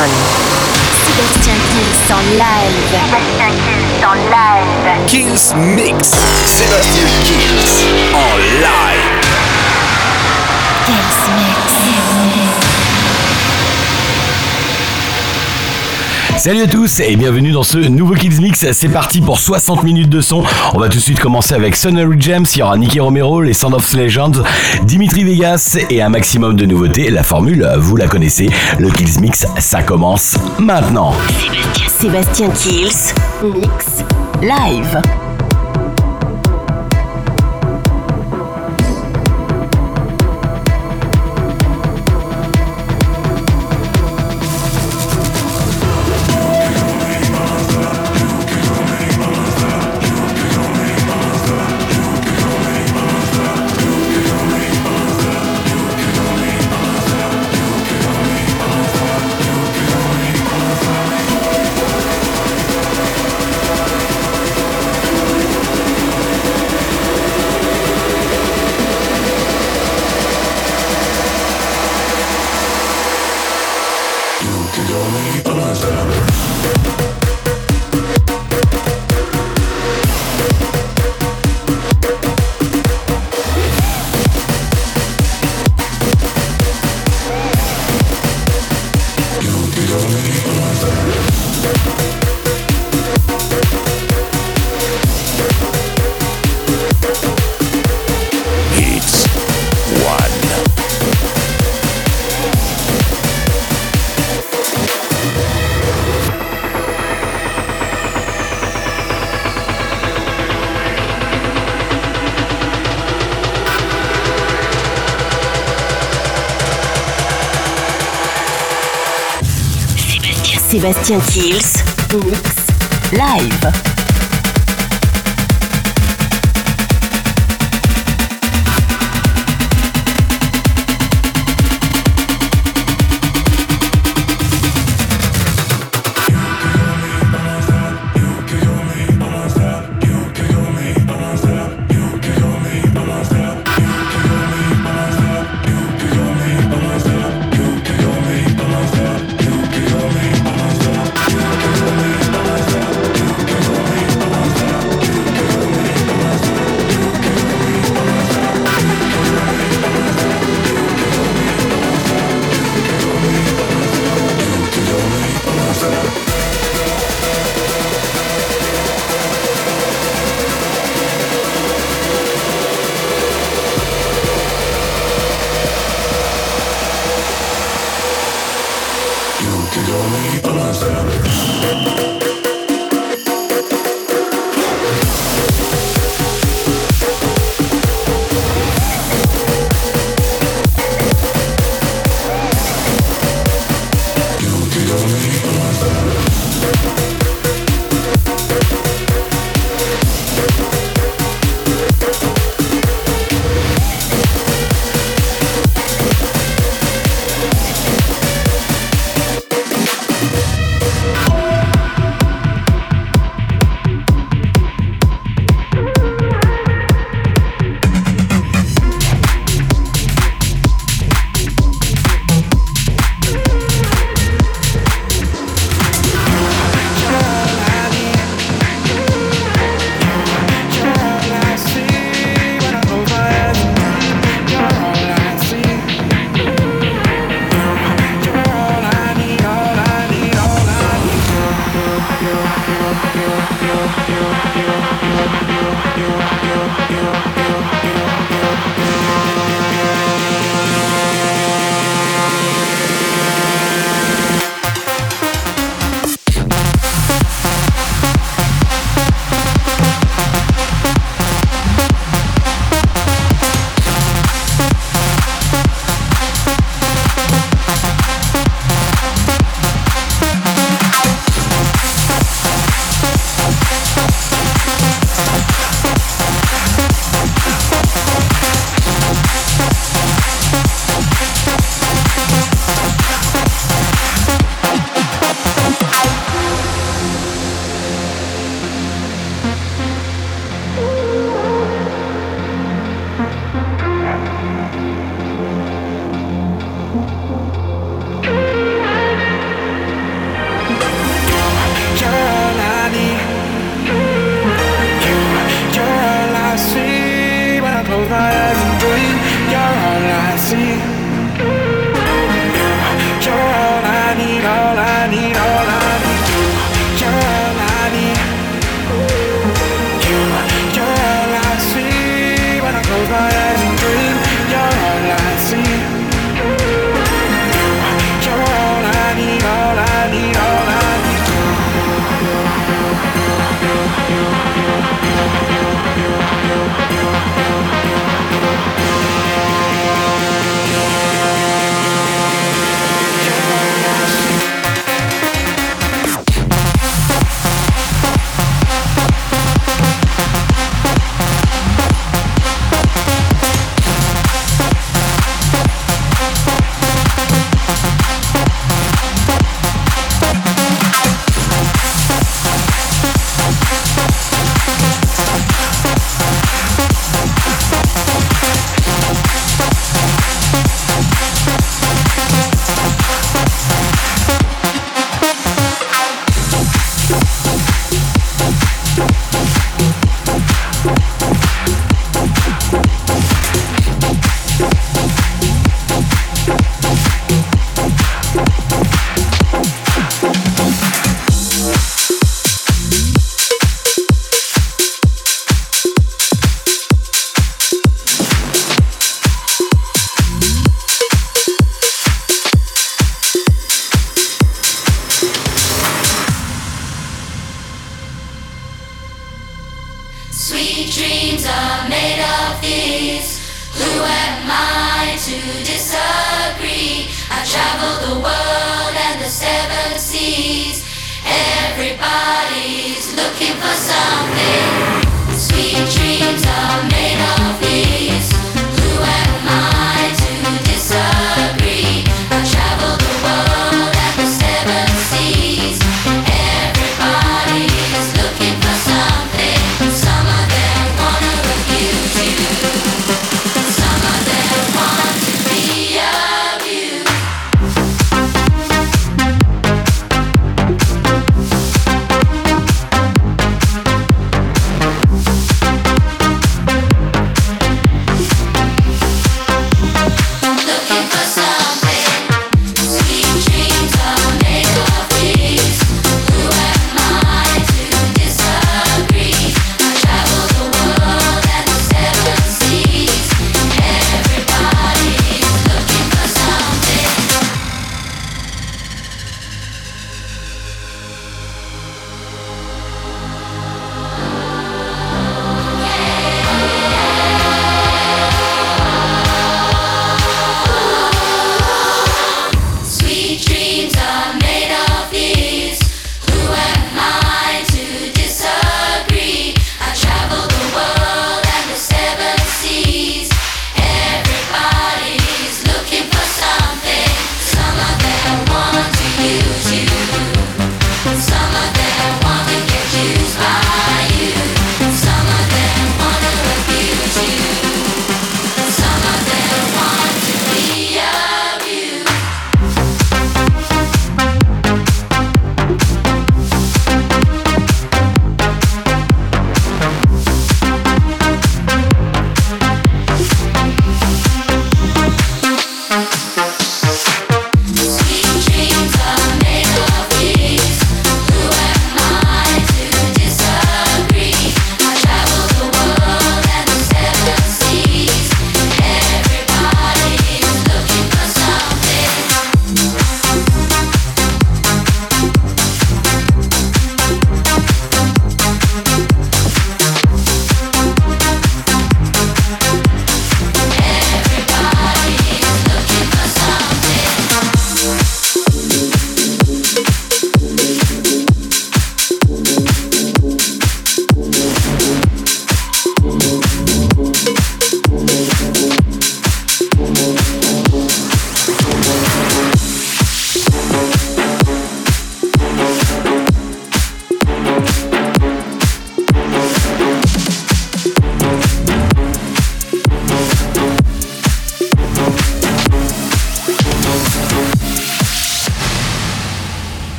one. Sébastien Kills en live. Sébastien Kills en live. Kills Mix. Sébastien Kills en live. Kills Mix. Salut à tous et bienvenue dans ce nouveau Kids Mix. C'est parti pour 60 minutes de son. On va tout de suite commencer avec Sonnery James. Il y aura Nicky Romero, les Sound of Legends, Dimitri Vegas et un maximum de nouveautés. La formule, vous la connaissez. Le Kills Mix, ça commence maintenant. Sébastien Kills. Mix. Live. Sébastien Kills. Mix. Live.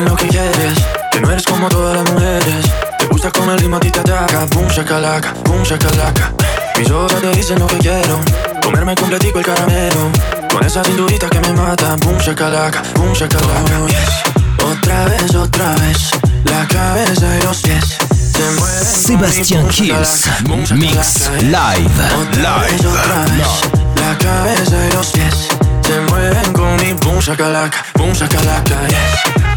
Dicen lo que quieres. Que no eres como todas las mujeres. Te gusta como el ritmo a ti te ataca. Boom shakalaka, boom shakalaka. Mis ojos ya te dicen lo que quiero. Comerme completico el caramelo. Con esa cinturita que me mata. Boom shakalaka, boom shakalaka. Oh, yes. Otra vez, otra vez. La cabeza y los pies. Se mueven con mi Sébastien boom Kills, mix live. otra vez, otra vez. La cabeza y los pies. Se mueven con mi boom shakalaka Boom shakalaka, yes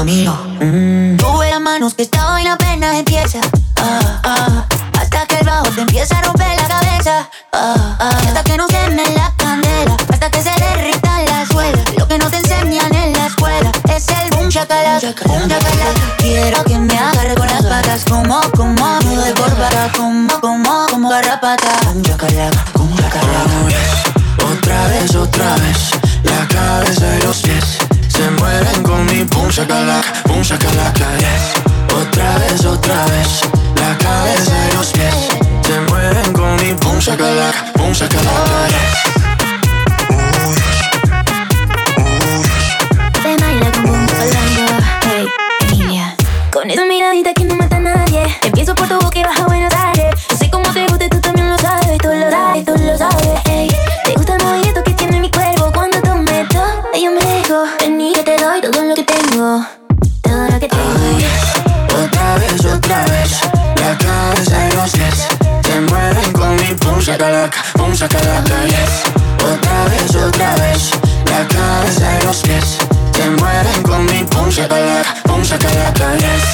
Amigo, sube las manos que esta vaina apenas empieza. Ah, ah, hasta que el bajo te empieza a romper la cabeza. Ah, hasta que no queme la candela, hasta que se derrita la suela. Lo que no te enseñan en la escuela es el boom shakalaka, boom. Quiero que me agarre con las patas, como, como, nudo de corbata, como, como, como garrapata. Boom shakalaka, boom yes. Otra vez, otra vez La cabeza y los pies Se mueven con mi boom shakalaka Boom shakalaka, yes. Otra vez, otra vez La cabeza y los pies. Se mueven con mi boom shakalaka Boom shakalaka, yes. Con esa miradita que no mata a nadie. Empiezo por tu boca y baja Buenos Aires. Boom shakalaka Boom shakalaka, yes Otra vez, otra vez La cabeza y los pies. Se mueven con mi boom shakalaka Boom shakalaka, yes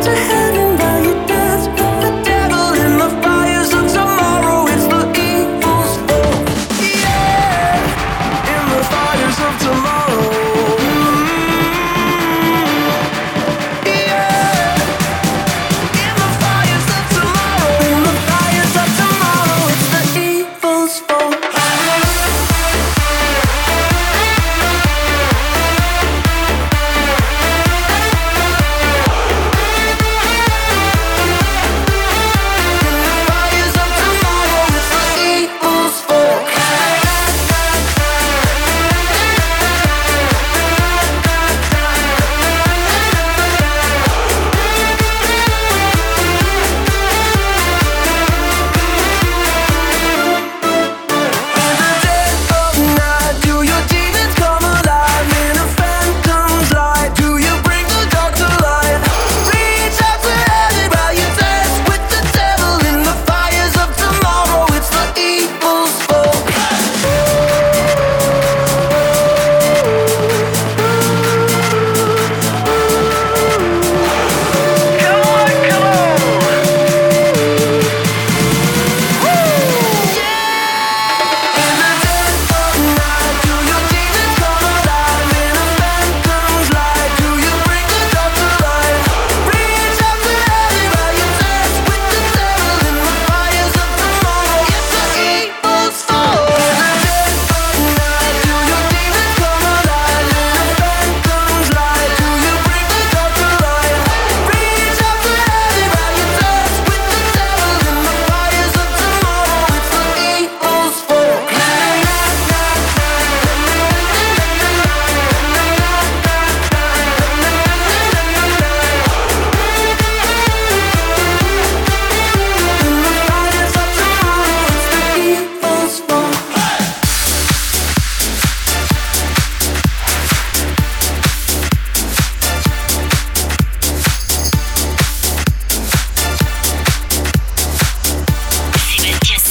最后。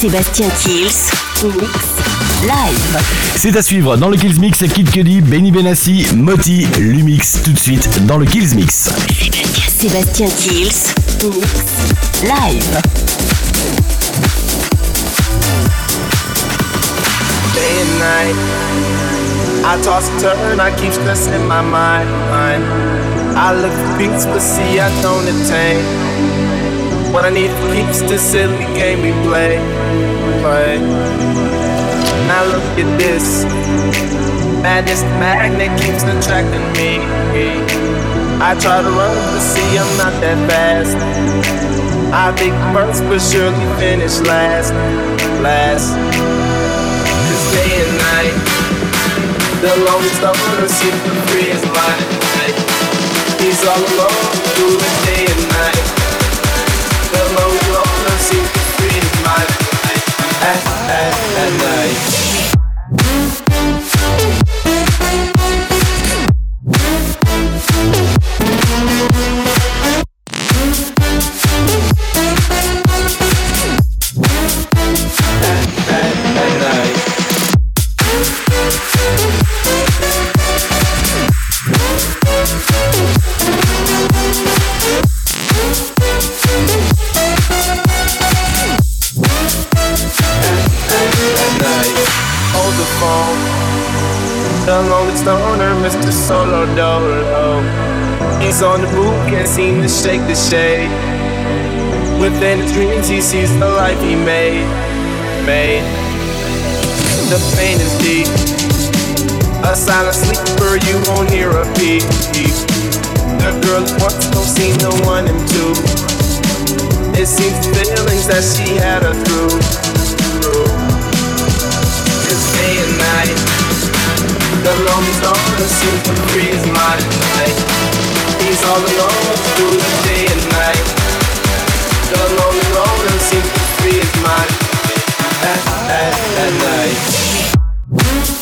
Sébastien Kills. Mix Live. C'est à suivre dans le Kills Mix, Kid Cudi, Benny Benassi, Moti, Lumix, tout de suite dans le Kills Mix. Sébastien Kills. Mix. Live. day and night. I toss and turn, I keep stressing my mind. mind. I look for peace, but see I don't attain. What I need for keeps the silly game we play. play. Now look at this. Madness, the magnet keeps attracting me. I try to run, but see I'm not that fast. I think first, but surely finish last. Last. Cause day and night, the longest I wanna see for free is mine. He's all alone through the day and night. At, at, at night. The lonely stoner, Mr. Solo Dolo. He's on the move, can't seem to shake the shade. Within his dreams, he sees the life he made. Made. The pain is deep. A silent sleeper, you won't hear a peep. The girl wants don't see no one in two. It seems the feelings that she had her through. The lonely stoner seems to freeze my mind. He's all alone through the day and night. The lonely loner seems to free his mind. At, at, at night.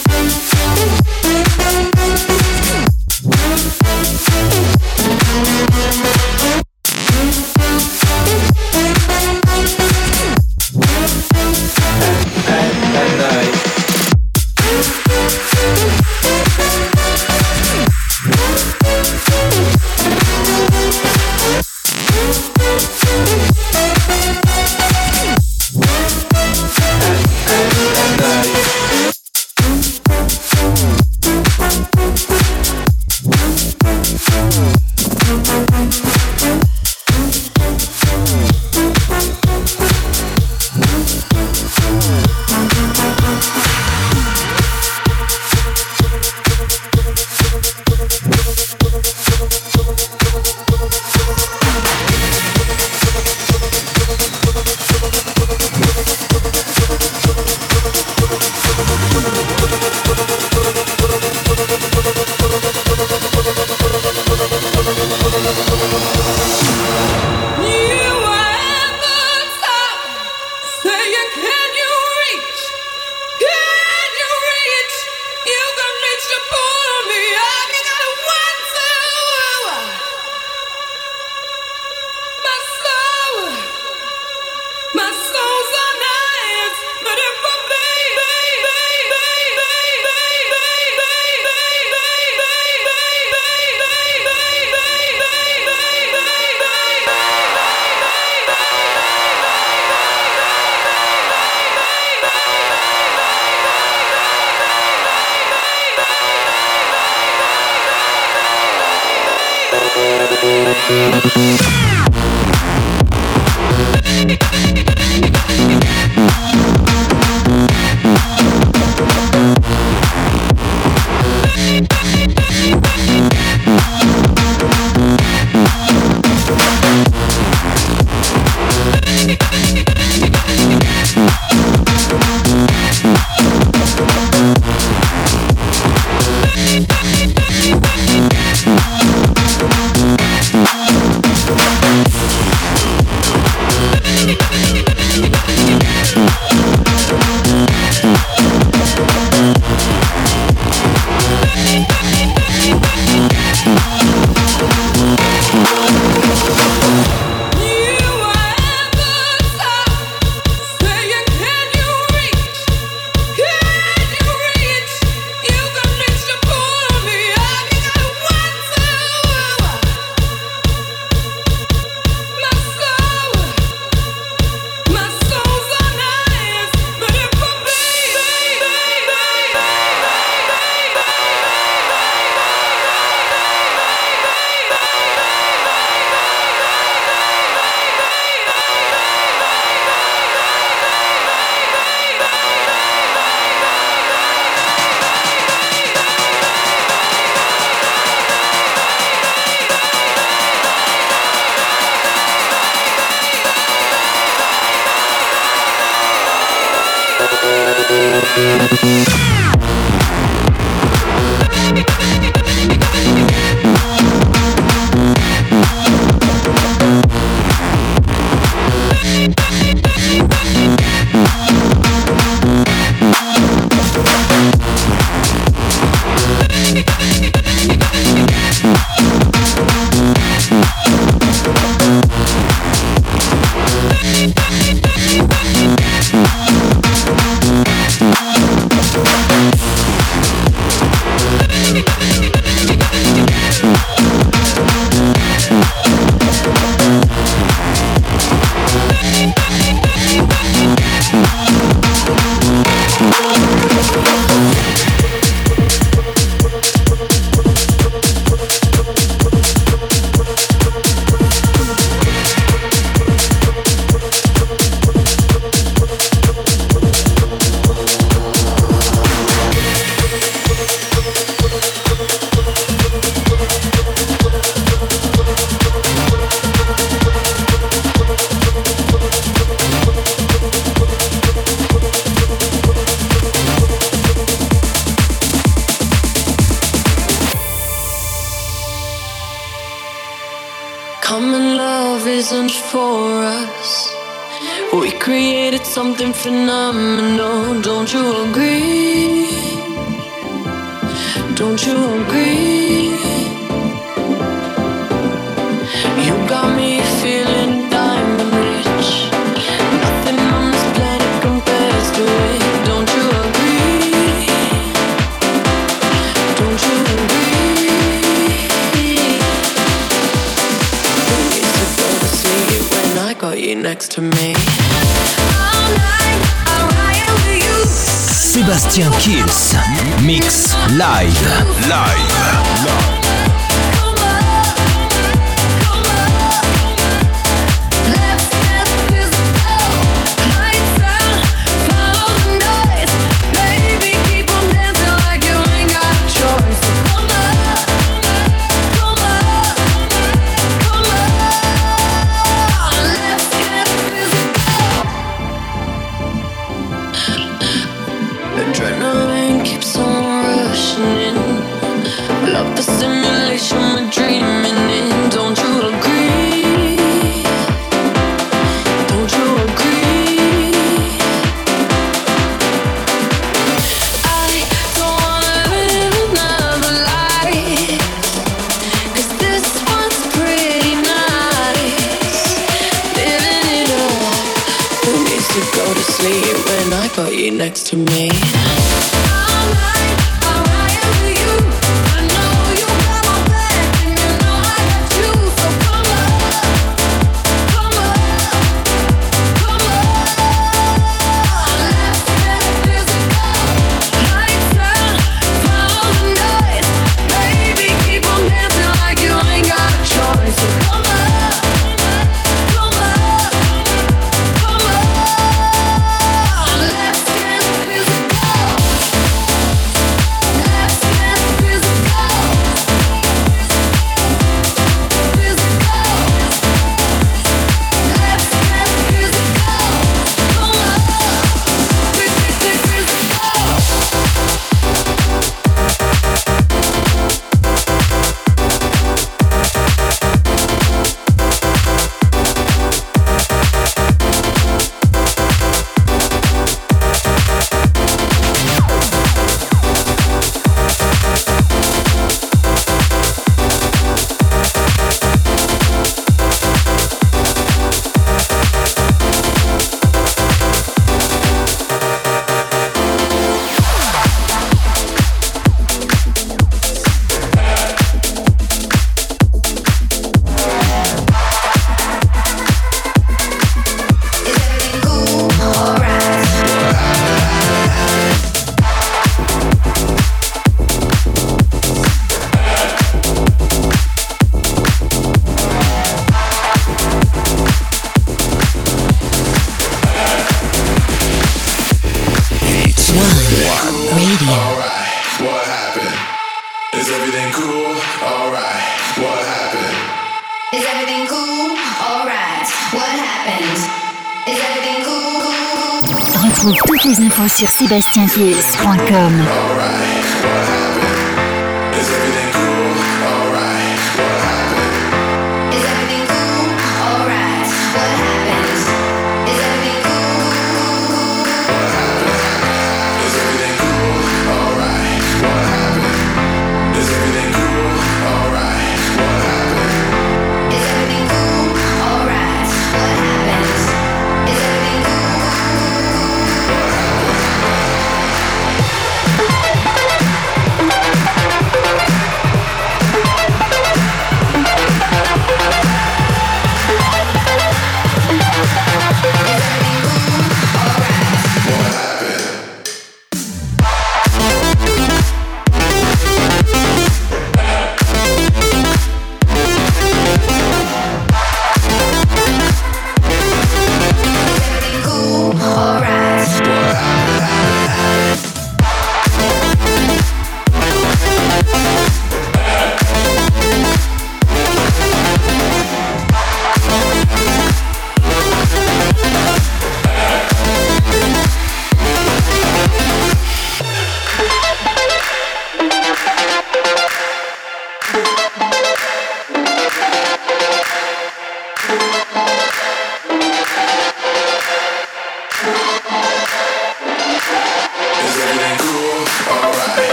wasn't for us. We created something phenomenal, don't you agree? Don't you agree? to me. Sébastien Kills, mix live, live. live.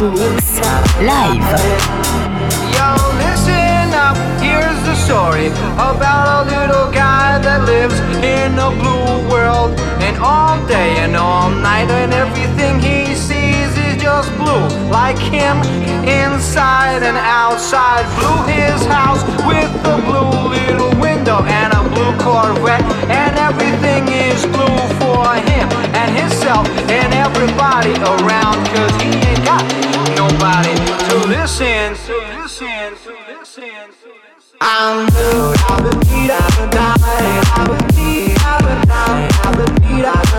Mix Live. Yo, listen up, here's the story about a little guy that lives in a blue world. And all day and all night, and everything he sees is just blue. Like him, inside and outside. Blue his house with a blue little window and a blue Corvette. And everything is blue for him and himself and everybody around. Cause he nobody to listen. I'm blue, I've been beat, I've been died, I've been beat, I've been died, I've been beat, I've been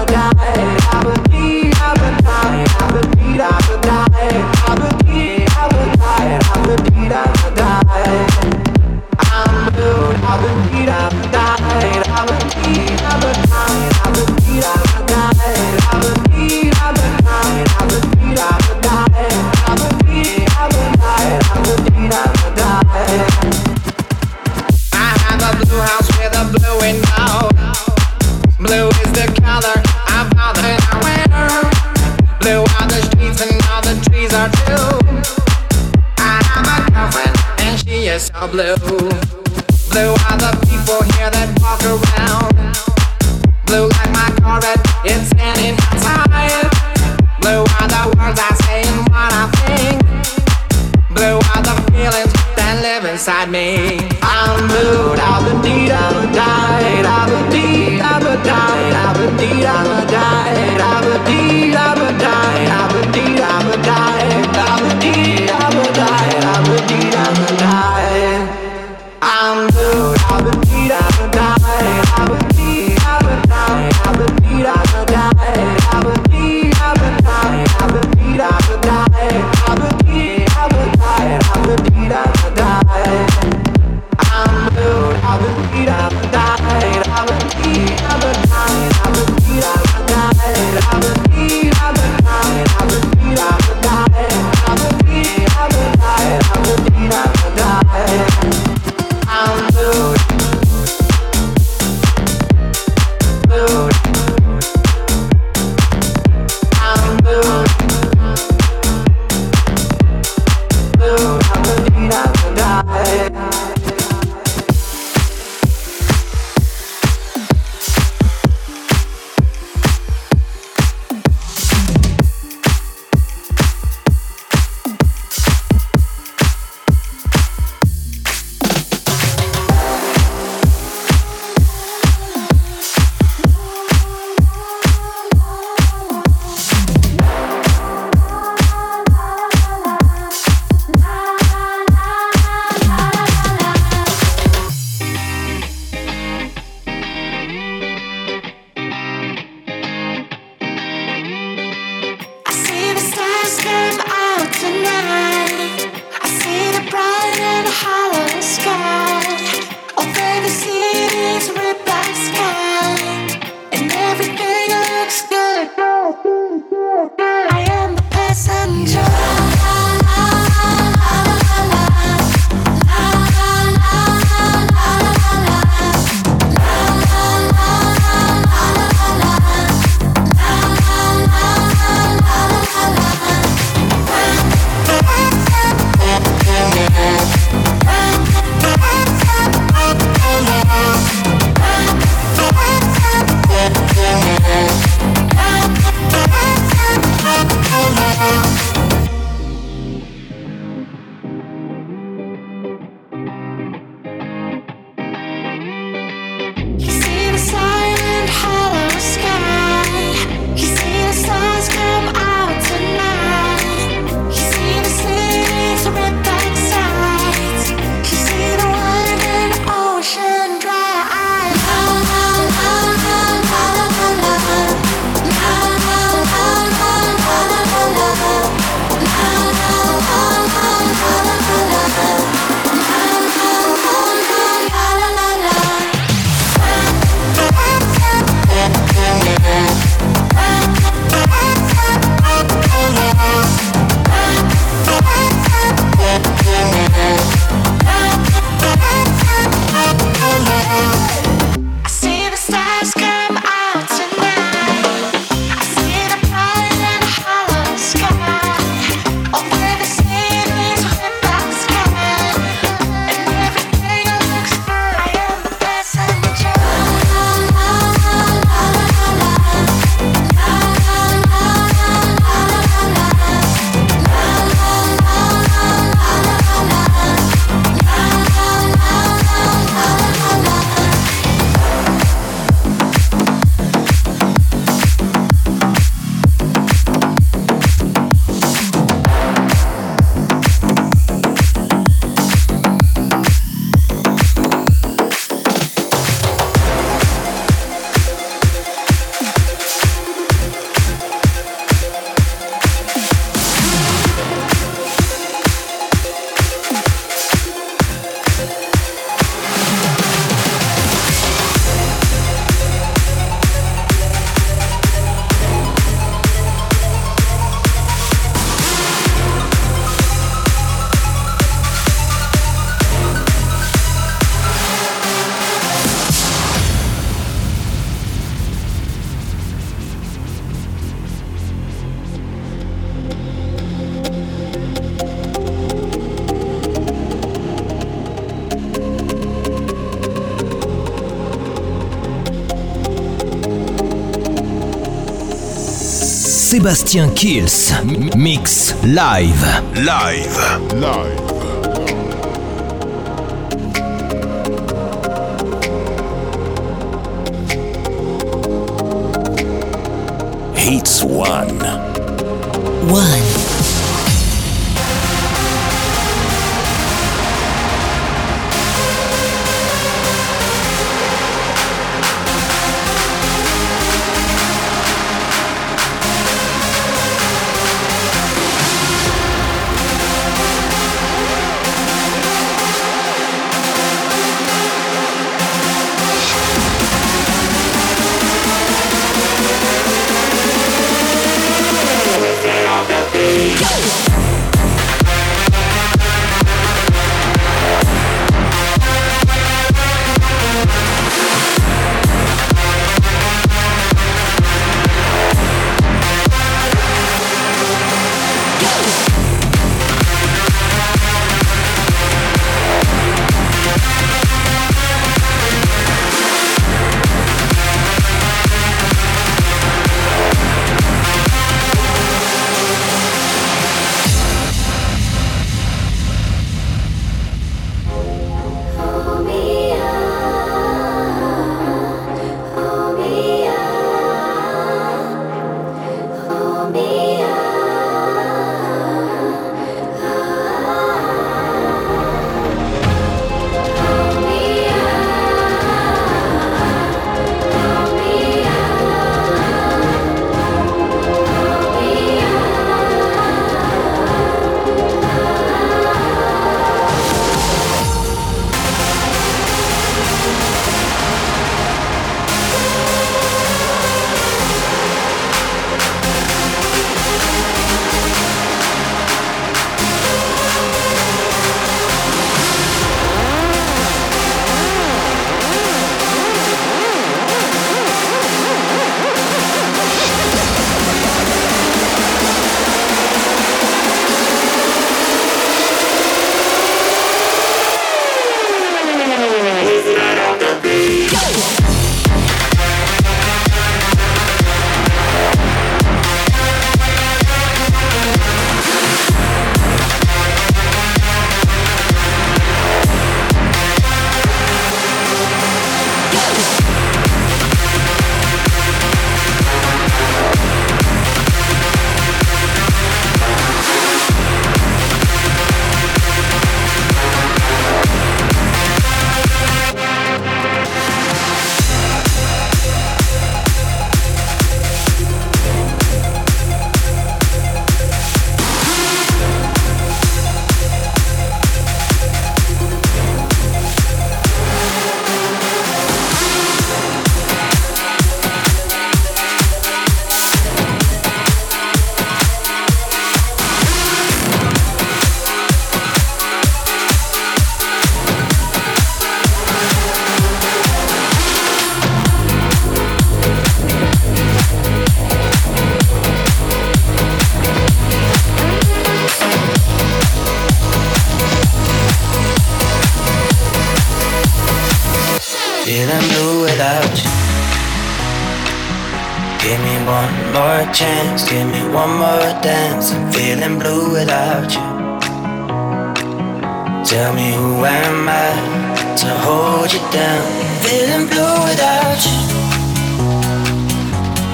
blue. Blue are the people here that walk around. Blue like my Corvette, it's. Blue are the words I say and what I think. Blue are the feelings that live inside me. I'm blue, da ba dee da ba die, da ba dee da ba die, da ba dee da ba die, da ba dee da ba die, da ba dee da ba die, Sébastien Kills. M- Mix live. Live. Live. Hits One. One. One more dance. I'm feeling blue without you. Tell me who am I to hold you down? Feeling blue without you.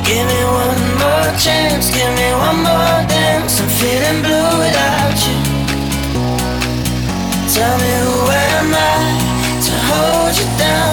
Give me one more chance, give me one more dance. I'm feeling blue without you. Tell me who am I to hold you down?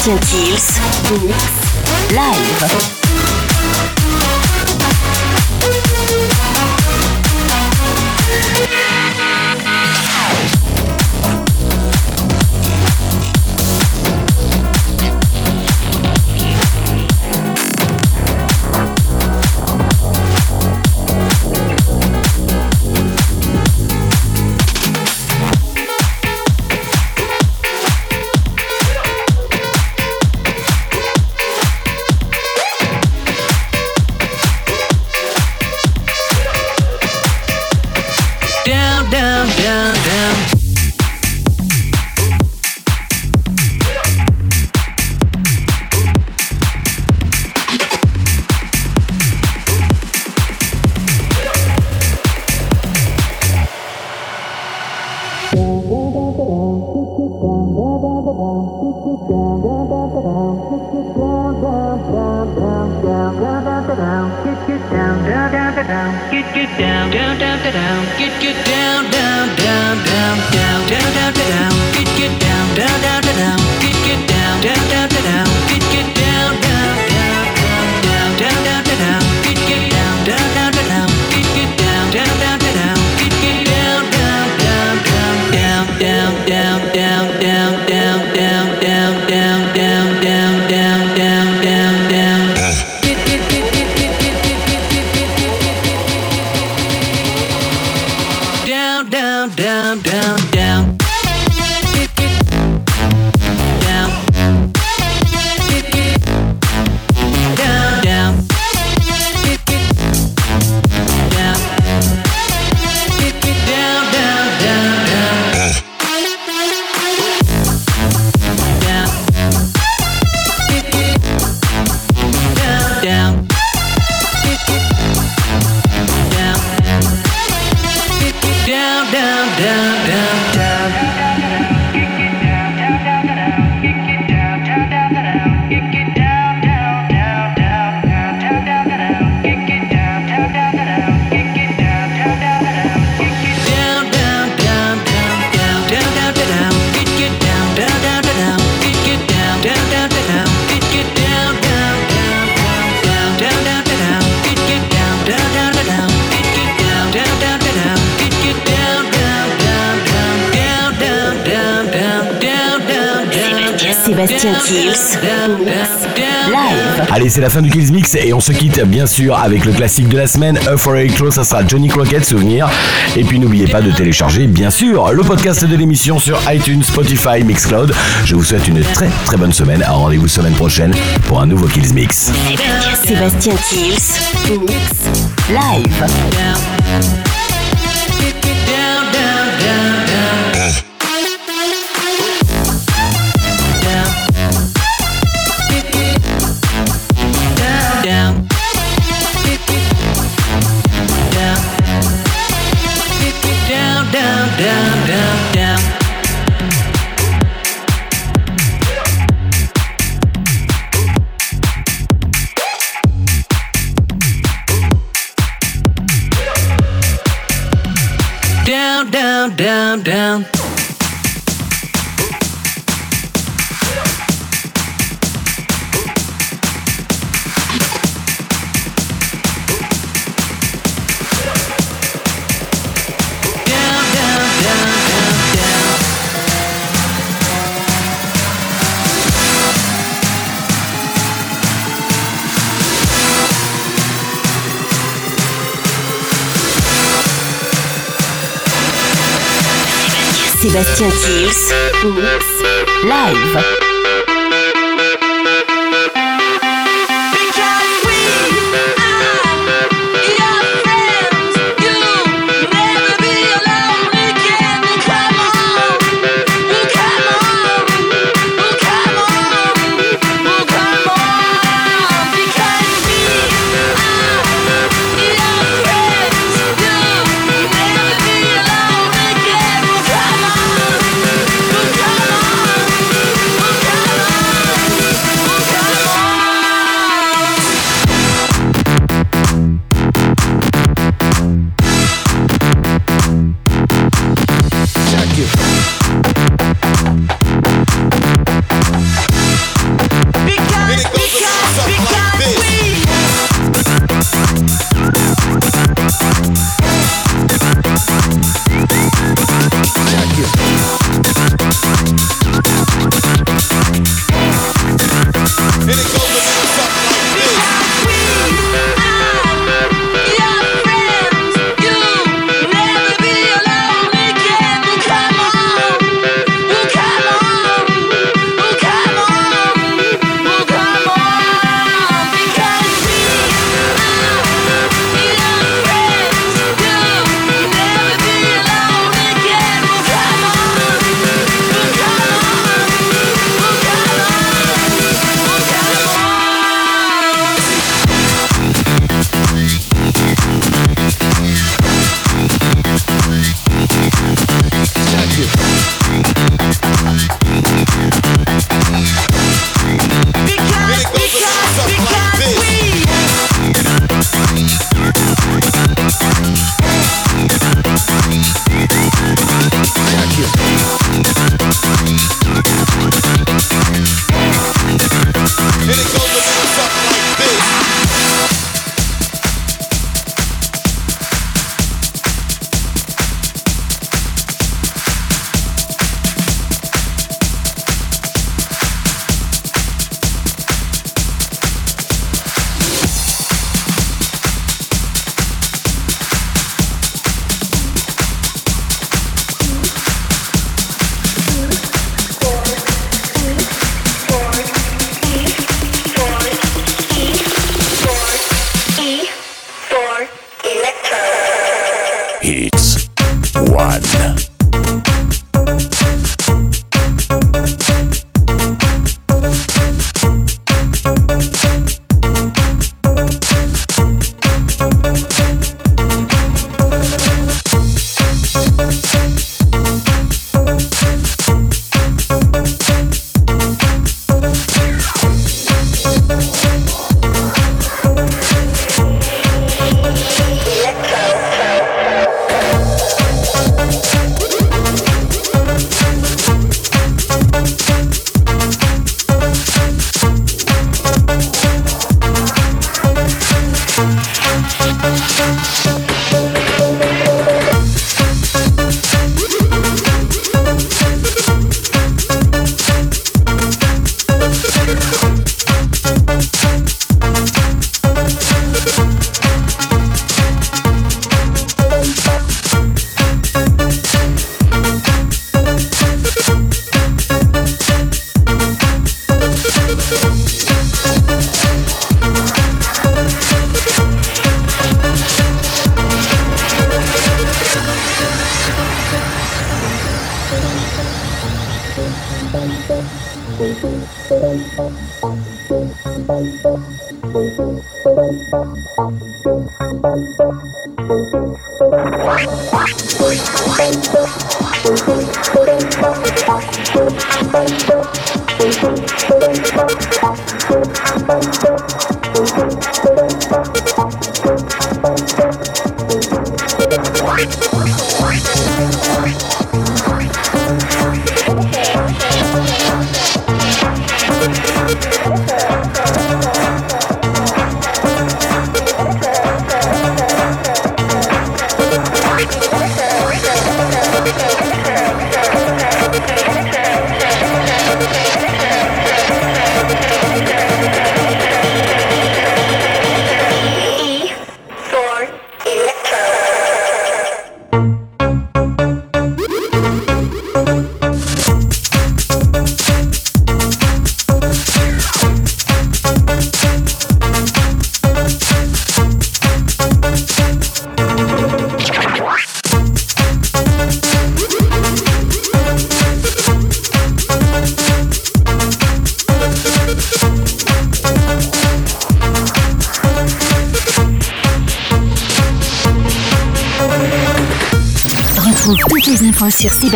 Sébastien Kills, Live. Kills. Allez, c'est la fin du Kills Mix et on se quitte bien sûr avec le classique de la semaine, A for Electro, ça sera Johnny Crockett, souvenir. Et puis n'oubliez pas de télécharger bien sûr le podcast de l'émission sur iTunes, Spotify, Mixcloud. Je vous souhaite une très très bonne semaine. Rendez-vous semaine prochaine pour un nouveau Kills Mix. Sébastien Kills Live. I'm down. Sébastien Kills, Mix, Live.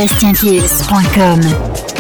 sébastienkills.com